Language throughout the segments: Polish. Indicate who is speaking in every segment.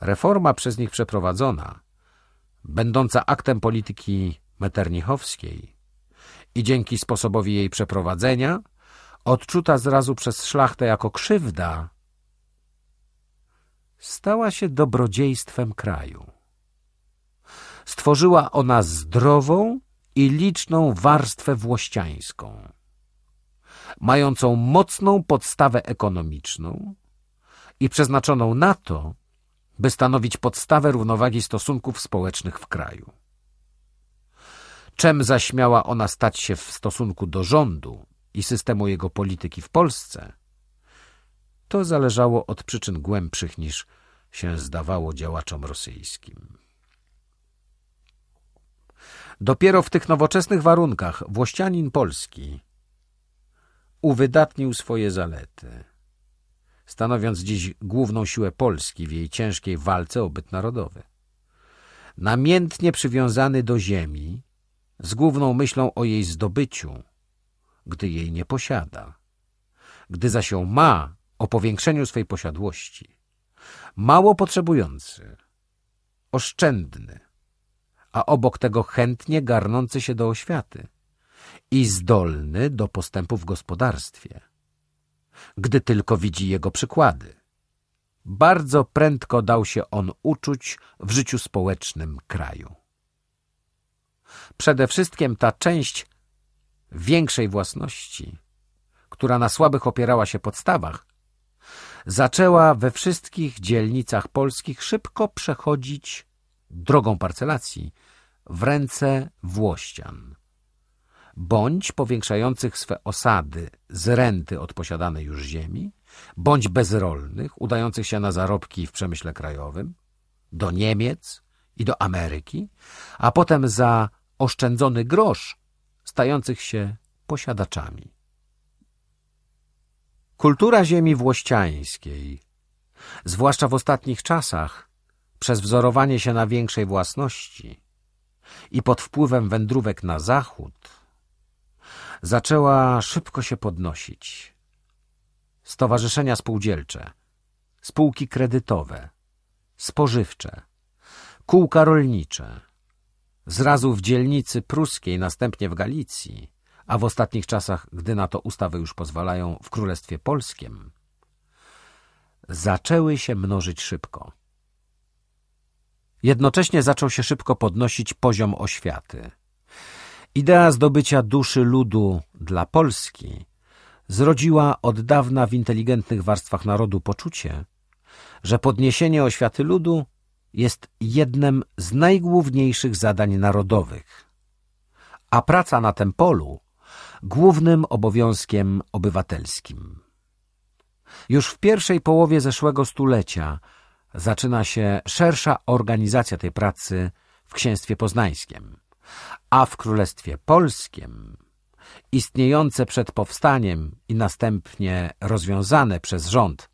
Speaker 1: Reforma przez nich przeprowadzona, będąca aktem polityki meternichowskiej i dzięki sposobowi jej przeprowadzenia, odczuta zrazu przez szlachtę jako krzywda, stała się dobrodziejstwem kraju. Stworzyła ona zdrową i liczną warstwę włościańską, mającą mocną podstawę ekonomiczną i przeznaczoną na to, by stanowić podstawę równowagi stosunków społecznych w kraju. Czem zaś miała ona stać się w stosunku do rządu i systemu jego polityki w Polsce, to zależało od przyczyn głębszych niż się zdawało działaczom rosyjskim. Dopiero w tych nowoczesnych warunkach włościanin polski uwydatnił swoje zalety, stanowiąc dziś główną siłę Polski w jej ciężkiej walce o byt narodowy. Namiętnie przywiązany do ziemi, z główną myślą o jej zdobyciu, gdy jej nie posiada. Gdy zaś ją ma, o powiększeniu swej posiadłości. Mało potrzebujący, oszczędny, a obok tego chętnie garnący się do oświaty i zdolny do postępu w gospodarstwie, gdy tylko widzi jego przykłady. Bardzo prędko dał się on uczuć w życiu społecznym kraju. Przede wszystkim ta część większej własności, która na słabych opierała się podstawach, zaczęła we wszystkich dzielnicach polskich szybko przechodzić drogą parcelacji w ręce Włościan, bądź powiększających swe osady z renty od posiadanej już ziemi, bądź bezrolnych, udających się na zarobki w przemyśle krajowym, do Niemiec i do Ameryki, a potem za oszczędzony grosz stających się posiadaczami. Kultura ziemi włościańskiej, zwłaszcza w ostatnich czasach, przez wzorowanie się na większej własności i pod wpływem wędrówek na zachód, zaczęła szybko się podnosić. Stowarzyszenia spółdzielcze, spółki kredytowe, spożywcze, kółka rolnicze, zrazu w dzielnicy pruskiej, następnie w Galicji, a w ostatnich czasach, gdy na to ustawy już pozwalają, w Królestwie Polskim, zaczęły się mnożyć szybko. Jednocześnie zaczął się szybko podnosić poziom oświaty. Idea zdobycia duszy ludu dla Polski zrodziła od dawna w inteligentnych warstwach narodu poczucie, że podniesienie oświaty ludu jest jednym z najgłówniejszych zadań narodowych, a praca na tym polu głównym obowiązkiem obywatelskim. Już w pierwszej połowie zeszłego stulecia zaczyna się szersza organizacja tej pracy w księstwie poznańskim, a w królestwie polskim istniejące przed powstaniem i następnie rozwiązane przez rząd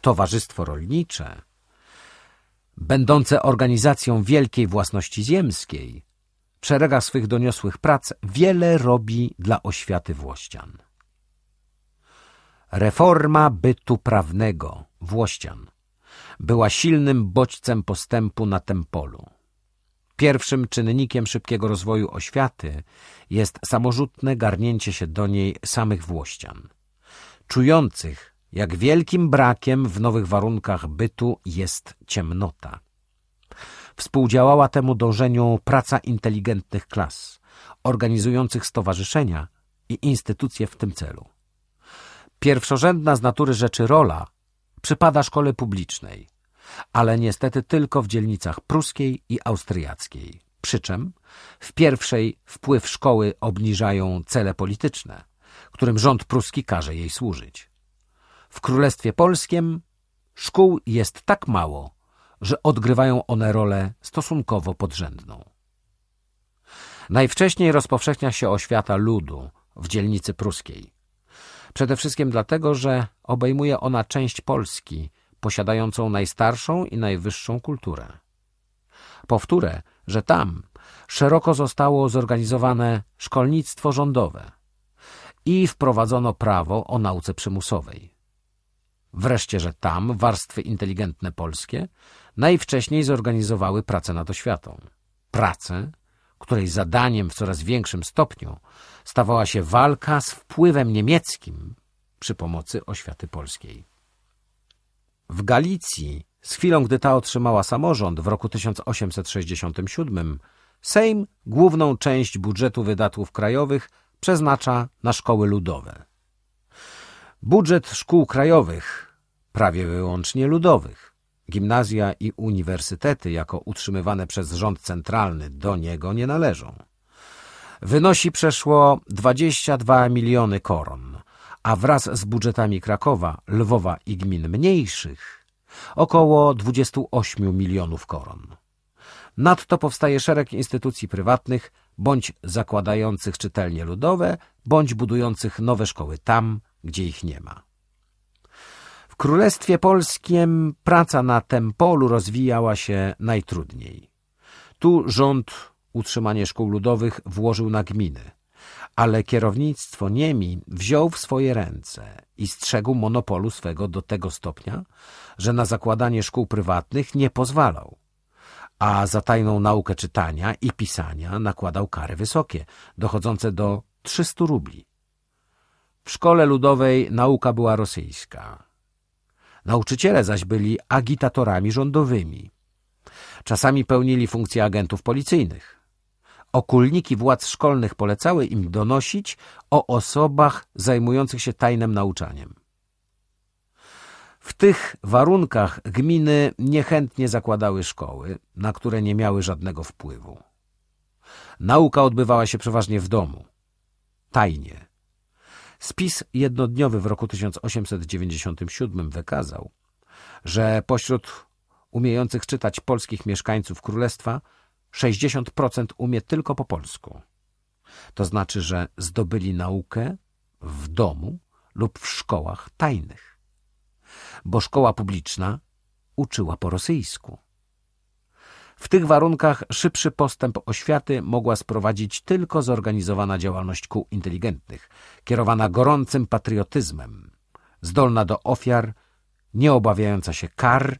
Speaker 1: Towarzystwo Rolnicze, będące organizacją wielkiej własności ziemskiej, w swych doniosłych prac wiele robi dla oświaty Włościan. Reforma bytu prawnego Włościan była silnym bodźcem postępu na tym polu. Pierwszym czynnikiem szybkiego rozwoju oświaty jest samorzutne garnięcie się do niej samych Włościan, czujących, jak wielkim brakiem w nowych warunkach bytu jest ciemnota. Współdziałała temu dążeniu praca inteligentnych klas, organizujących stowarzyszenia i instytucje w tym celu. Pierwszorzędna z natury rzeczy rola przypada szkole publicznej, ale niestety tylko w dzielnicach pruskiej i austriackiej. Przy czym w pierwszej wpływ szkoły obniżają cele polityczne, którym rząd pruski każe jej służyć. W Królestwie Polskim szkół jest tak mało, że odgrywają one rolę stosunkowo podrzędną. Najwcześniej rozpowszechnia się oświata ludu w dzielnicy pruskiej. Przede wszystkim dlatego, że obejmuje ona część Polski, posiadającą najstarszą i najwyższą kulturę. Powtórę, że tam szeroko zostało zorganizowane szkolnictwo rządowe i wprowadzono prawo o nauce przymusowej. Wreszcie, że tam warstwy inteligentne polskie najwcześniej zorganizowały pracę nad oświatą. Pracę, której zadaniem w coraz większym stopniu stawała się walka z wpływem niemieckim przy pomocy oświaty polskiej. W Galicji, z chwilą gdy ta otrzymała samorząd w roku 1867, Sejm główną część budżetu wydatków krajowych przeznacza na szkoły ludowe. Budżet szkół krajowych, prawie wyłącznie ludowych, gimnazja i uniwersytety jako utrzymywane przez rząd centralny do niego nie należą. Wynosi przeszło 22 miliony koron, a wraz z budżetami Krakowa, Lwowa i gmin mniejszych około 28 milionów koron. Nadto powstaje szereg instytucji prywatnych, bądź zakładających czytelnie ludowe, bądź budujących nowe szkoły tam, gdzie ich nie ma. W Królestwie Polskim praca na tym polu rozwijała się najtrudniej. Tu rząd utrzymanie szkół ludowych włożył na gminy, ale kierownictwo Niemi wziął w swoje ręce i strzegł monopolu swego do tego stopnia, że na zakładanie szkół prywatnych nie pozwalał a za tajną naukę czytania i pisania nakładał kary wysokie, dochodzące do 300 rubli. W szkole ludowej nauka była rosyjska. Nauczyciele zaś byli agitatorami rządowymi. Czasami pełnili funkcje agentów policyjnych. Okulniki władz szkolnych polecały im donosić o osobach zajmujących się tajnym nauczaniem. W tych warunkach gminy niechętnie zakładały szkoły, na które nie miały żadnego wpływu. Nauka odbywała się przeważnie w domu, tajnie. Spis jednodniowy w roku 1897 wykazał, że pośród umiejących czytać polskich mieszkańców królestwa 60% umie tylko po polsku. To znaczy, że zdobyli naukę w domu lub w szkołach tajnych bo szkoła publiczna uczyła po rosyjsku. W tych warunkach szybszy postęp oświaty mogła sprowadzić tylko zorganizowana działalność kół inteligentnych, kierowana gorącym patriotyzmem, zdolna do ofiar, nie obawiająca się kar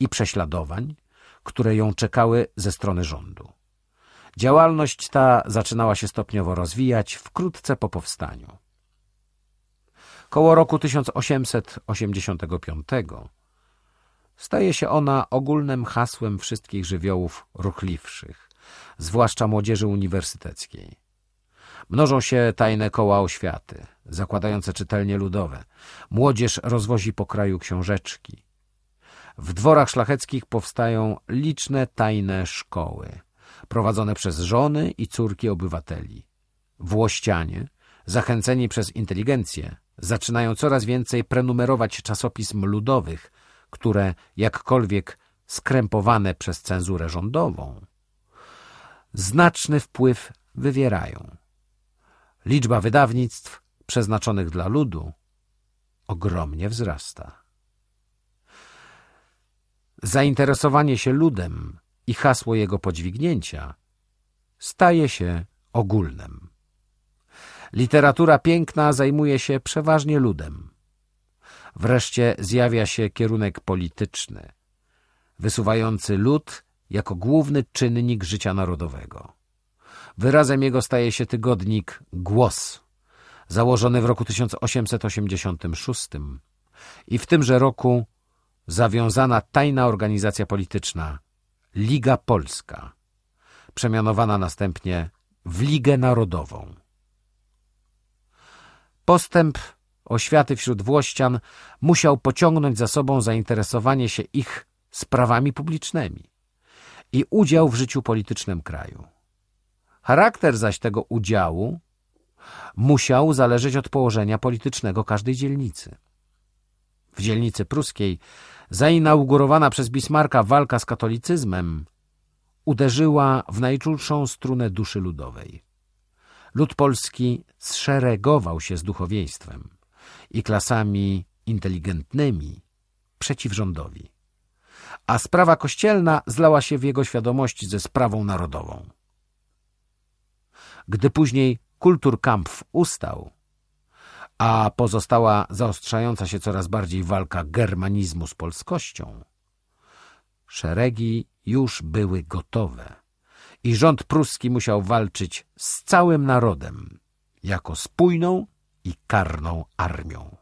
Speaker 1: i prześladowań, które ją czekały ze strony rządu. Działalność ta zaczynała się stopniowo rozwijać wkrótce po powstaniu. Koło roku 1885 staje się ona ogólnym hasłem wszystkich żywiołów ruchliwszych, zwłaszcza młodzieży uniwersyteckiej. Mnożą się tajne koła oświaty, zakładające czytelnie ludowe. Młodzież rozwozi po kraju książeczki. W dworach szlacheckich powstają liczne tajne szkoły, prowadzone przez żony i córki obywateli. Włościanie, zachęceni przez inteligencję, zaczynają coraz więcej prenumerować czasopism ludowych, które, jakkolwiek skrępowane przez cenzurę rządową, znaczny wpływ wywierają. Liczba wydawnictw przeznaczonych dla ludu ogromnie wzrasta. Zainteresowanie się ludem i hasło jego podźwignięcia staje się ogólnym. Literatura piękna zajmuje się przeważnie ludem. Wreszcie zjawia się kierunek polityczny, wysuwający lud jako główny czynnik życia narodowego. Wyrazem jego staje się tygodnik Głos, założony w roku 1886 i w tymże roku zawiązana tajna organizacja polityczna Liga Polska, przemianowana następnie w Ligę Narodową. Postęp oświaty wśród Włościan musiał pociągnąć za sobą zainteresowanie się ich sprawami publicznymi i udział w życiu politycznym kraju. Charakter zaś tego udziału musiał zależeć od położenia politycznego każdej dzielnicy. W dzielnicy pruskiej zainaugurowana przez Bismarcka walka z katolicyzmem uderzyła w najczulszą strunę duszy ludowej. Lud polski zszeregował się z duchowieństwem i klasami inteligentnymi przeciw rządowi, a sprawa kościelna zlała się w jego świadomości ze sprawą narodową. Gdy później Kulturkampf ustał, a pozostała zaostrzająca się coraz bardziej walka germanizmu z polskością, szeregi już były gotowe i rząd pruski musiał walczyć z całym narodem jako spójną i karną armią.